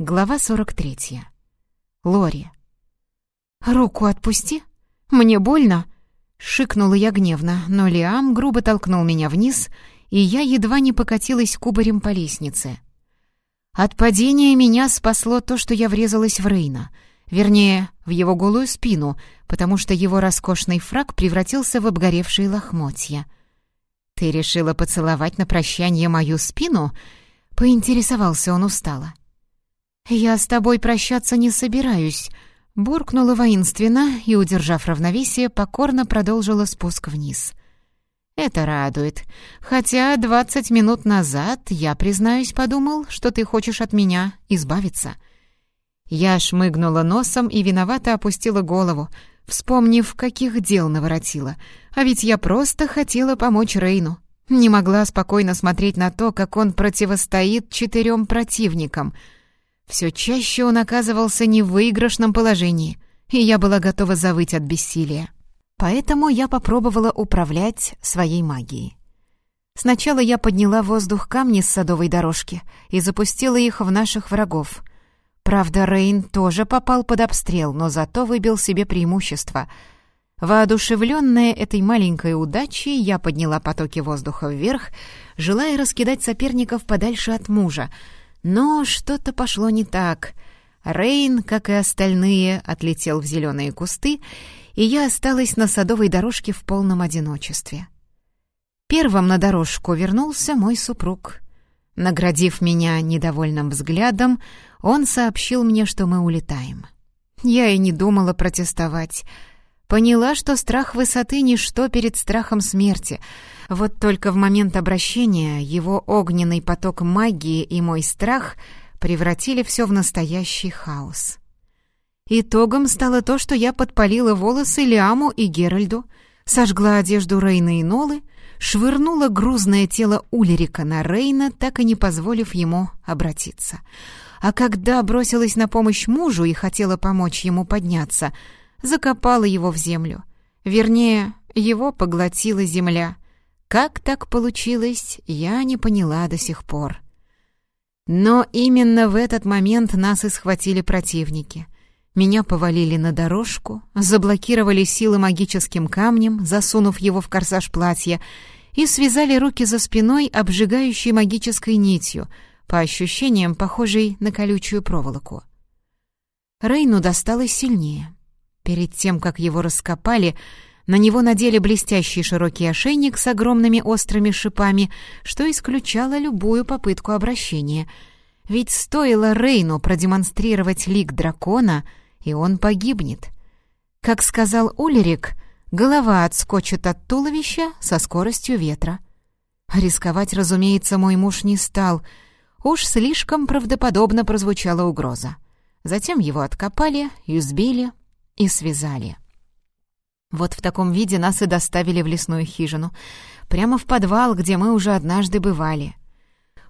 Глава 43. Лори. «Руку отпусти! Мне больно!» Шикнула я гневно, но Лиам грубо толкнул меня вниз, и я едва не покатилась кубарем по лестнице. От падения меня спасло то, что я врезалась в Рейна, вернее, в его голую спину, потому что его роскошный фраг превратился в обгоревшие лохмотья. «Ты решила поцеловать на прощание мою спину?» — поинтересовался он устало. — «Я с тобой прощаться не собираюсь», — буркнула воинственно и, удержав равновесие, покорно продолжила спуск вниз. «Это радует. Хотя двадцать минут назад, я, признаюсь, подумал, что ты хочешь от меня избавиться». Я шмыгнула носом и виновато опустила голову, вспомнив, каких дел наворотила. А ведь я просто хотела помочь Рейну. Не могла спокойно смотреть на то, как он противостоит четырем противникам — все чаще он оказывался не в выигрышном положении, и я была готова завыть от бессилия. Поэтому я попробовала управлять своей магией. Сначала я подняла в воздух камни с садовой дорожки и запустила их в наших врагов. Правда, Рейн тоже попал под обстрел, но зато выбил себе преимущество. Воодушевленная этой маленькой удачей, я подняла потоки воздуха вверх, желая раскидать соперников подальше от мужа — но что-то пошло не так. Рейн, как и остальные, отлетел в зеленые кусты, и я осталась на садовой дорожке в полном одиночестве. Первым на дорожку вернулся мой супруг. Наградив меня недовольным взглядом, он сообщил мне, что мы улетаем. Я и не думала протестовать. Поняла, что страх высоты — ничто перед страхом смерти — вот только в момент обращения его огненный поток магии и мой страх превратили все в настоящий хаос. Итогом стало то, что я подпалила волосы Лиаму и Геральду, сожгла одежду Рейна и Нолы, швырнула грузное тело Улерика на Рейна, так и не позволив ему обратиться. А когда бросилась на помощь мужу и хотела помочь ему подняться, закопала его в землю. Вернее, его поглотила земля — как так получилось, я не поняла до сих пор. Но именно в этот момент нас и схватили противники. Меня повалили на дорожку, заблокировали силы магическим камнем, засунув его в корсаж платья, и связали руки за спиной обжигающей магической нитью, по ощущениям похожей на колючую проволоку. Рейну досталось сильнее. Перед тем, как его раскопали, на него надели блестящий широкий ошейник с огромными острыми шипами, что исключало любую попытку обращения. Ведь стоило Рейну продемонстрировать лик дракона, и он погибнет. Как сказал Улерик, голова отскочит от туловища со скоростью ветра. Рисковать, разумеется, мой муж не стал. Уж слишком правдоподобно прозвучала угроза. Затем его откопали, избили и связали. Вот в таком виде нас и доставили в лесную хижину. Прямо в подвал, где мы уже однажды бывали.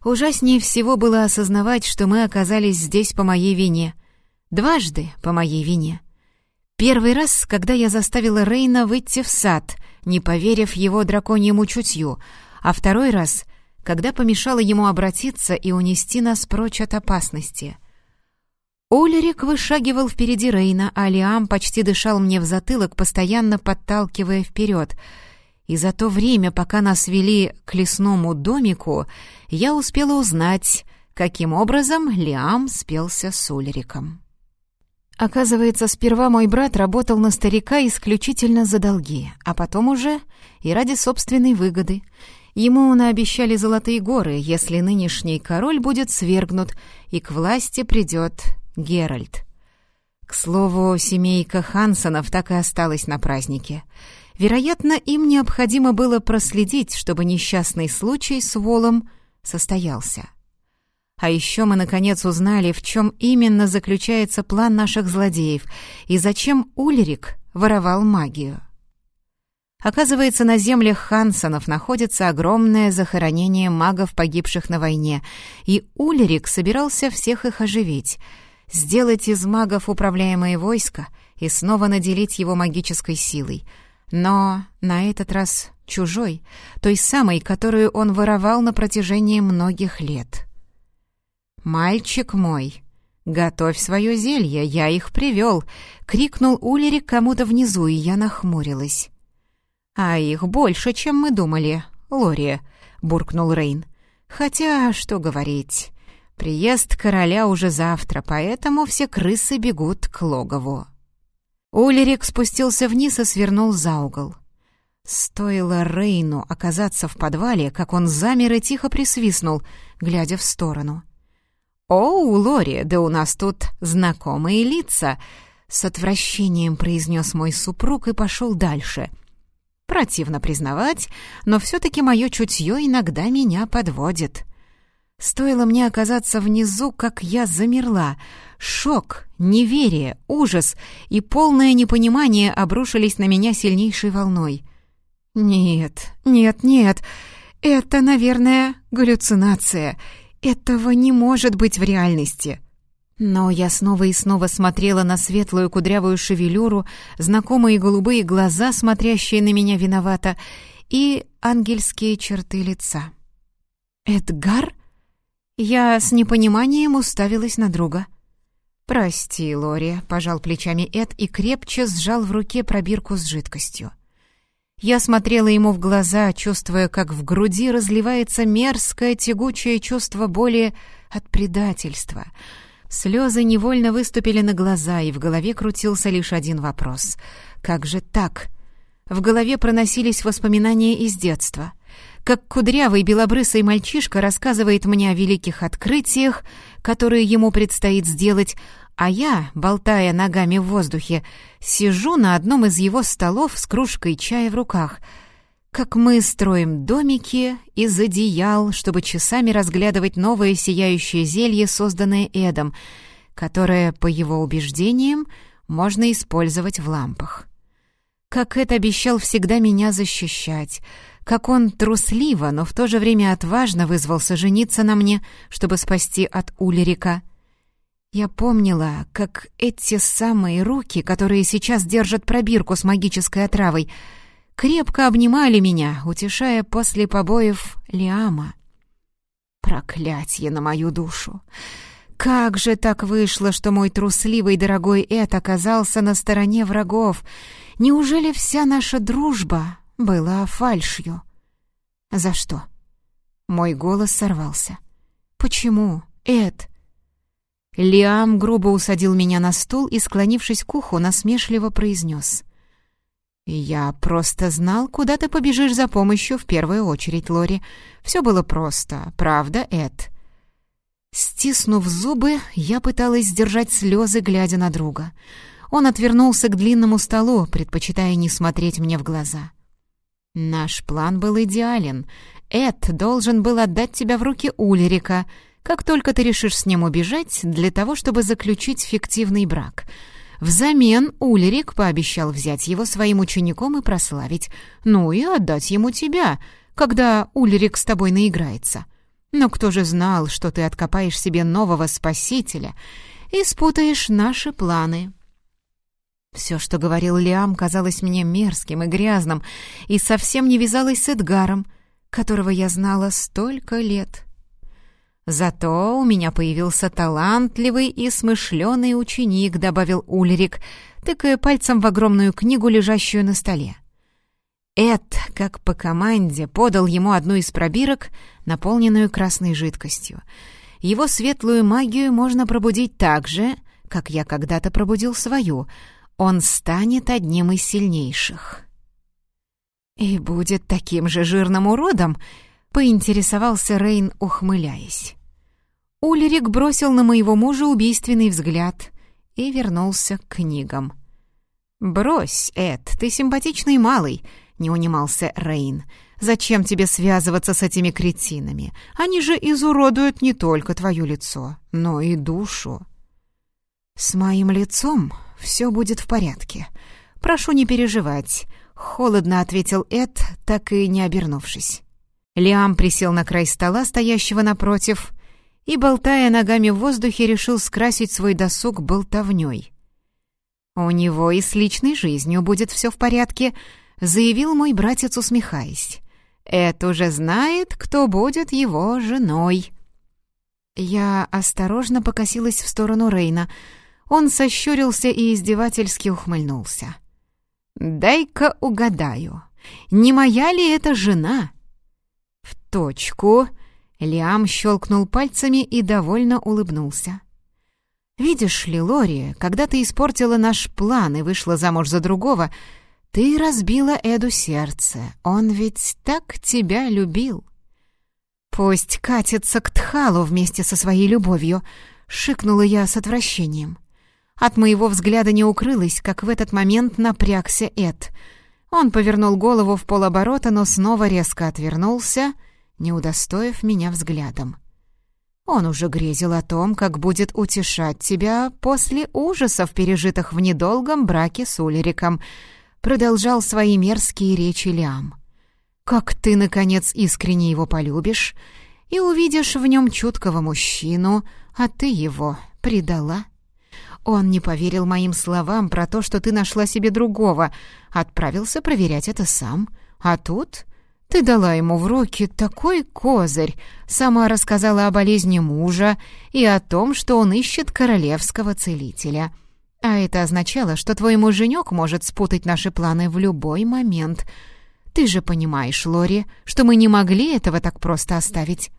Ужаснее всего было осознавать, что мы оказались здесь по моей вине. Дважды по моей вине. Первый раз, когда я заставила Рейна выйти в сад, не поверив его драконьему чутью, а второй раз, когда помешала ему обратиться и унести нас прочь от опасности — Улерик вышагивал впереди Рейна, а Лиам почти дышал мне в затылок, постоянно подталкивая вперед. И за то время, пока нас вели к лесному домику, я успела узнать, каким образом Лиам спелся с Улериком. Оказывается, сперва мой брат работал на старика исключительно за долги, а потом уже и ради собственной выгоды. Ему наобещали золотые горы, если нынешний король будет свергнут и к власти придет Геральт. К слову, семейка Хансонов так и осталась на празднике. Вероятно, им необходимо было проследить, чтобы несчастный случай с Волом состоялся. А еще мы, наконец, узнали, в чем именно заключается план наших злодеев и зачем Ульрик воровал магию. Оказывается, на землях Хансонов находится огромное захоронение магов, погибших на войне, и Ульрик собирался всех их оживить — сделать из магов управляемое войско и снова наделить его магической силой. Но на этот раз чужой, той самой, которую он воровал на протяжении многих лет. «Мальчик мой», — «Готовь свое зелье, я их привел!» — крикнул Улерик кому-то внизу, и я нахмурилась. «А их больше, чем мы думали, Лори», — буркнул Рейн. «Хотя, что говорить, приезд короля уже завтра, поэтому все крысы бегут к логову». Улерик спустился вниз и свернул за угол. Стоило Рейну оказаться в подвале, как он замер и тихо присвистнул, глядя в сторону — «Оу, Лори, да у нас тут знакомые лица!» С отвращением произнес мой супруг и пошел дальше. Противно признавать, но все-таки мое чутье иногда меня подводит. Стоило мне оказаться внизу, как я замерла. Шок, неверие, ужас и полное непонимание обрушились на меня сильнейшей волной. «Нет, нет, нет, это, наверное, галлюцинация», этого не может быть в реальности. Но я снова и снова смотрела на светлую кудрявую шевелюру, знакомые голубые глаза, смотрящие на меня виновато, и ангельские черты лица. «Эдгар?» Я с непониманием уставилась на друга. «Прости, Лори», — пожал плечами Эд и крепче сжал в руке пробирку с жидкостью. Я смотрела ему в глаза, чувствуя, как в груди разливается мерзкое тягучее чувство боли от предательства. Слезы невольно выступили на глаза, и в голове крутился лишь один вопрос. «Как же так?» В голове проносились воспоминания из детства. Как кудрявый белобрысый мальчишка рассказывает мне о великих открытиях, которые ему предстоит сделать, а я, болтая ногами в воздухе, сижу на одном из его столов с кружкой чая в руках. Как мы строим домики из одеял, чтобы часами разглядывать новое сияющее зелье, созданное Эдом, которое, по его убеждениям, можно использовать в лампах. Как Эд обещал всегда меня защищать, как он трусливо, но в то же время отважно вызвался жениться на мне, чтобы спасти от Улерика — я помнила, как эти самые руки, которые сейчас держат пробирку с магической отравой, крепко обнимали меня, утешая после побоев Лиама. Проклятье на мою душу! Как же так вышло, что мой трусливый дорогой Эд оказался на стороне врагов? Неужели вся наша дружба была фальшью? За что? Мой голос сорвался. Почему, Эд? Лиам грубо усадил меня на стул и, склонившись к уху, насмешливо произнес. «Я просто знал, куда ты побежишь за помощью в первую очередь, Лори. Все было просто, правда, Эд?» Стиснув зубы, я пыталась сдержать слезы, глядя на друга. Он отвернулся к длинному столу, предпочитая не смотреть мне в глаза. «Наш план был идеален. Эд должен был отдать тебя в руки Ульрика», как только ты решишь с ним убежать для того, чтобы заключить фиктивный брак. Взамен Ульрик пообещал взять его своим учеником и прославить, ну и отдать ему тебя, когда Ульрик с тобой наиграется. Но кто же знал, что ты откопаешь себе нового спасителя и спутаешь наши планы?» Все, что говорил Лиам, казалось мне мерзким и грязным, и совсем не вязалось с Эдгаром, которого я знала столько лет. «Зато у меня появился талантливый и смышленый ученик», — добавил Ульрик, тыкая пальцем в огромную книгу, лежащую на столе. Эд, как по команде, подал ему одну из пробирок, наполненную красной жидкостью. Его светлую магию можно пробудить так же, как я когда-то пробудил свою. Он станет одним из сильнейших. «И будет таким же жирным уродом», поинтересовался Рейн, ухмыляясь. Ульрик бросил на моего мужа убийственный взгляд и вернулся к книгам. «Брось, Эд, ты симпатичный малый», — не унимался Рейн. «Зачем тебе связываться с этими кретинами? Они же изуродуют не только твое лицо, но и душу». «С моим лицом все будет в порядке. Прошу не переживать», — холодно ответил Эд, так и не обернувшись. Лиам присел на край стола, стоящего напротив, и, болтая ногами в воздухе, решил скрасить свой досуг болтовней. «У него и с личной жизнью будет все в порядке», — заявил мой братец, усмехаясь. «Эд уже знает, кто будет его женой». Я осторожно покосилась в сторону Рейна. Он сощурился и издевательски ухмыльнулся. «Дай-ка угадаю, не моя ли это жена?» «В точку!» — Лиам щелкнул пальцами и довольно улыбнулся. «Видишь ли, Лори, когда ты испортила наш план и вышла замуж за другого, ты разбила Эду сердце. Он ведь так тебя любил». «Пусть катится к Тхалу вместе со своей любовью», — шикнула я с отвращением. От моего взгляда не укрылось, как в этот момент напрягся Эд. Он повернул голову в полоборота, но снова резко отвернулся, не удостоив меня взглядом. Он уже грезил о том, как будет утешать тебя после ужасов, пережитых в недолгом браке с Ульриком. Продолжал свои мерзкие речи Лиам. «Как ты, наконец, искренне его полюбишь и увидишь в нем чуткого мужчину, а ты его предала?» Он не поверил моим словам про то, что ты нашла себе другого, отправился проверять это сам. А тут ты дала ему в руки такой козырь, сама рассказала о болезни мужа и о том, что он ищет королевского целителя. А это означало, что твой муженек может спутать наши планы в любой момент. Ты же понимаешь, Лори, что мы не могли этого так просто оставить.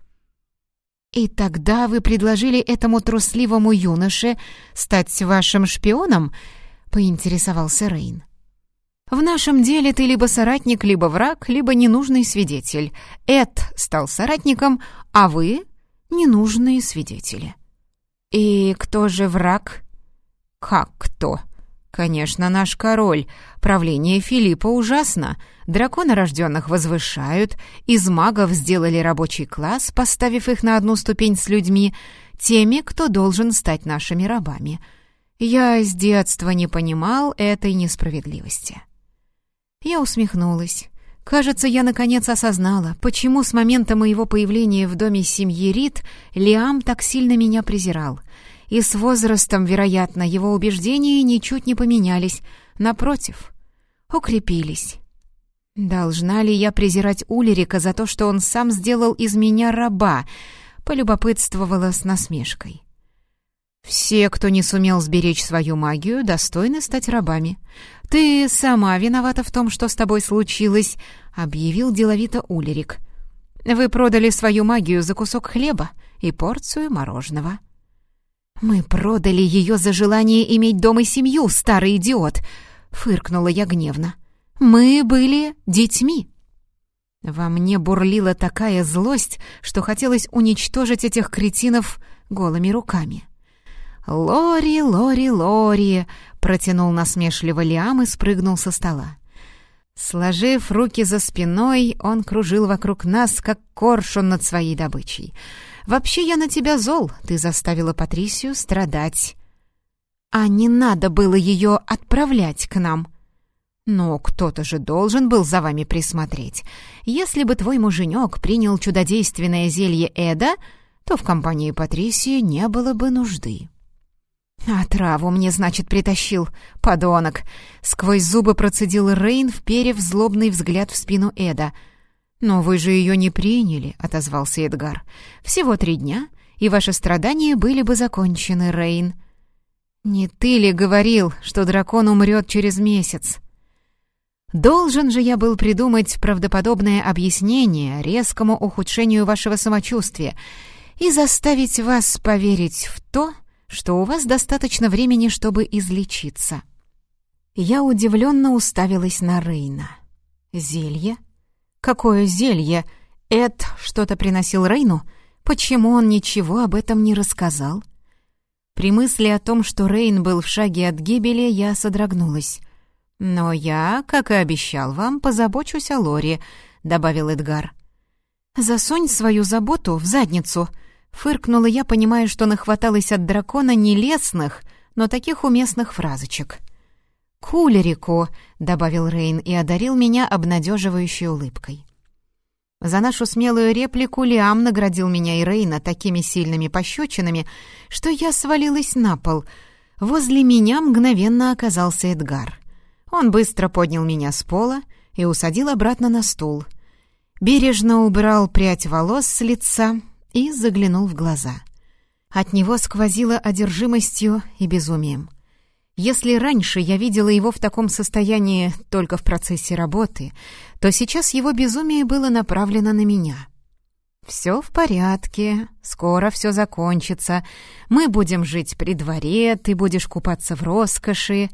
«И тогда вы предложили этому трусливому юноше стать вашим шпионом?» — поинтересовался Рейн. В нашем деле ты либо соратник, либо враг, либо ненужный свидетель. Эд стал соратником, а вы — ненужные свидетели. И кто же враг? Как кто? Конечно, наш король. Правление Филиппа ужасно. Дракона рожденных возвышают, из магов сделали рабочий класс, поставив их на одну ступень с людьми, теми, кто должен стать нашими рабами. Я с детства не понимал этой несправедливости. Я усмехнулась. Кажется, я наконец осознала, почему с момента моего появления в доме семьи Рид Лиам так сильно меня презирал. И с возрастом, вероятно, его убеждения ничуть не поменялись. Напротив, укрепились. Должна ли я презирать Улерика за то, что он сам сделал из меня раба? Полюбопытствовала с насмешкой. Все, кто не сумел сберечь свою магию, достойны стать рабами. Ты сама виновата в том, что с тобой случилось, объявил деловито Улерик. Вы продали свою магию за кусок хлеба и порцию мороженого. Мы продали ее за желание иметь дом и семью, старый идиот, фыркнула я гневно. Мы были детьми. Во мне бурлила такая злость, что хотелось уничтожить этих кретинов голыми руками. «Лори, Лори, Лори!» — протянул насмешливо Лиам и спрыгнул со стола. Сложив руки за спиной, он кружил вокруг нас, как коршун над своей добычей. «Вообще я на тебя зол, ты заставила Патрисию страдать». «А не надо было ее отправлять к нам», «Но кто-то же должен был за вами присмотреть. Если бы твой муженек принял чудодейственное зелье Эда, то в компании Патрисии не было бы нужды». «А траву мне, значит, притащил, подонок!» Сквозь зубы процедил Рейн, вперев злобный взгляд в спину Эда. «Но вы же ее не приняли», — отозвался Эдгар. «Всего три дня, и ваши страдания были бы закончены, Рейн». «Не ты ли говорил, что дракон умрет через месяц?» Должен же я был придумать правдоподобное объяснение резкому ухудшению вашего самочувствия и заставить вас поверить в то, что у вас достаточно времени, чтобы излечиться». Я удивленно уставилась на Рейна. «Зелье? Какое зелье? Эд что-то приносил Рейну? Почему он ничего об этом не рассказал?» При мысли о том, что Рейн был в шаге от гибели, я содрогнулась. «Но я, как и обещал вам, позабочусь о Лоре», — добавил Эдгар. «Засунь свою заботу в задницу», Фыркнула я, понимая, что нахваталась от дракона не лесных, но таких уместных фразочек. «Кулерику», — добавил Рейн и одарил меня обнадеживающей улыбкой. За нашу смелую реплику Лиам наградил меня и Рейна такими сильными пощечинами, что я свалилась на пол. Возле меня мгновенно оказался Эдгар. Он быстро поднял меня с пола и усадил обратно на стул. Бережно убрал прядь волос с лица, и заглянул в глаза. От него сквозило одержимостью и безумием. Если раньше я видела его в таком состоянии только в процессе работы, то сейчас его безумие было направлено на меня. «Все в порядке, скоро все закончится. Мы будем жить при дворе, ты будешь купаться в роскоши.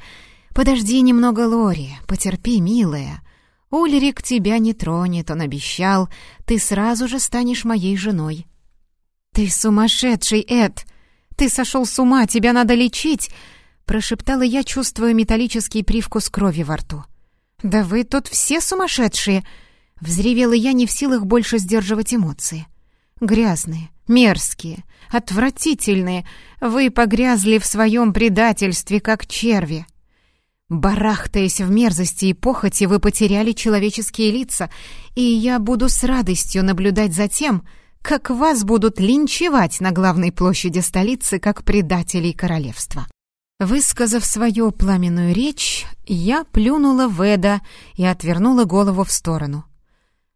Подожди немного, Лори, потерпи, милая. Ульрик тебя не тронет, он обещал. Ты сразу же станешь моей женой». «Ты сумасшедший, Эд! Ты сошел с ума, тебя надо лечить!» Прошептала я, чувствуя металлический привкус крови во рту. «Да вы тут все сумасшедшие!» Взревела я не в силах больше сдерживать эмоции. «Грязные, мерзкие, отвратительные, вы погрязли в своем предательстве, как черви!» Барахтаясь в мерзости и похоти, вы потеряли человеческие лица, и я буду с радостью наблюдать за тем, как вас будут линчевать на главной площади столицы как предателей королевства. Высказав свою пламенную речь, я плюнула в Эда и отвернула голову в сторону.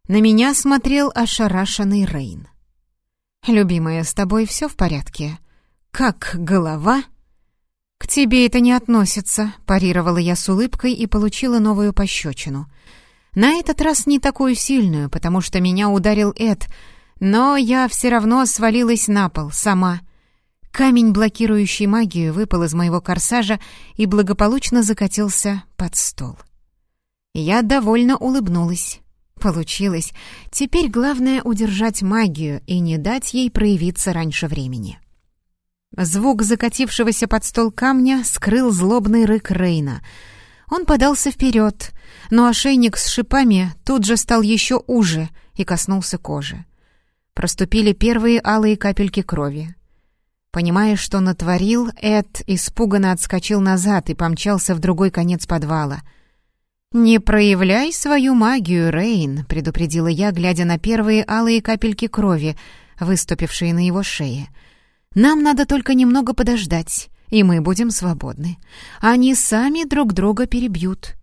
На меня смотрел ошарашенный Рейн. «Любимая, с тобой все в порядке? Как голова?» «К тебе это не относится», — парировала я с улыбкой и получила новую пощечину. На этот раз не такую сильную, потому что меня ударил Эд, но я все равно свалилась на пол, сама — Камень, блокирующий магию, выпал из моего корсажа и благополучно закатился под стол. Я довольно улыбнулась. Получилось. Теперь главное удержать магию и не дать ей проявиться раньше времени. Звук закатившегося под стол камня скрыл злобный рык Рейна. Он подался вперед, но ошейник с шипами тут же стал еще уже и коснулся кожи. Проступили первые алые капельки крови. Понимая, что натворил, Эд испуганно отскочил назад и помчался в другой конец подвала. «Не проявляй свою магию, Рейн», — предупредила я, глядя на первые алые капельки крови, выступившие на его шее. «Нам надо только немного подождать, и мы будем свободны. Они сами друг друга перебьют».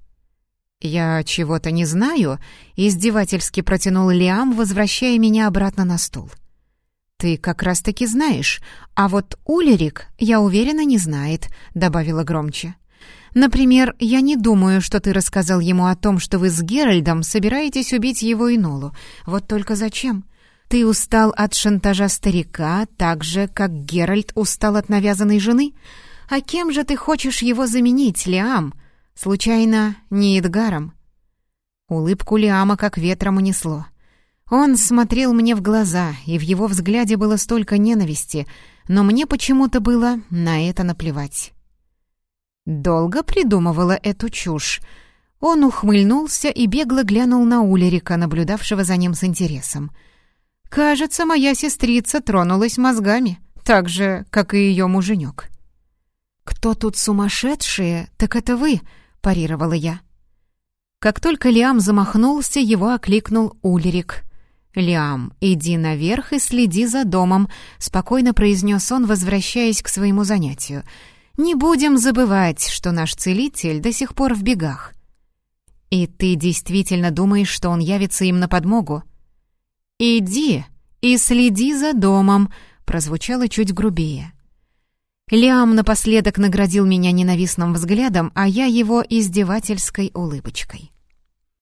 «Я чего-то не знаю», — издевательски протянул Лиам, возвращая меня обратно на стул. — «Ты как раз-таки знаешь, а вот Улерик, я уверена, не знает», — добавила громче. «Например, я не думаю, что ты рассказал ему о том, что вы с Геральдом собираетесь убить его Инолу. Вот только зачем? Ты устал от шантажа старика, так же, как Геральт устал от навязанной жены? А кем же ты хочешь его заменить, Лиам? Случайно, не Эдгаром?» Улыбку Лиама как ветром унесло. Он смотрел мне в глаза, и в его взгляде было столько ненависти, но мне почему-то было на это наплевать. Долго придумывала эту чушь. Он ухмыльнулся и бегло глянул на Улерика, наблюдавшего за ним с интересом. «Кажется, моя сестрица тронулась мозгами, так же, как и ее муженек». «Кто тут сумасшедшие, так это вы», — парировала я. Как только Лиам замахнулся, его окликнул Улерик — «Лиам, иди наверх и следи за домом», — спокойно произнес он, возвращаясь к своему занятию. «Не будем забывать, что наш целитель до сих пор в бегах». «И ты действительно думаешь, что он явится им на подмогу?» «Иди и следи за домом», — прозвучало чуть грубее. Лиам напоследок наградил меня ненавистным взглядом, а я его издевательской улыбочкой.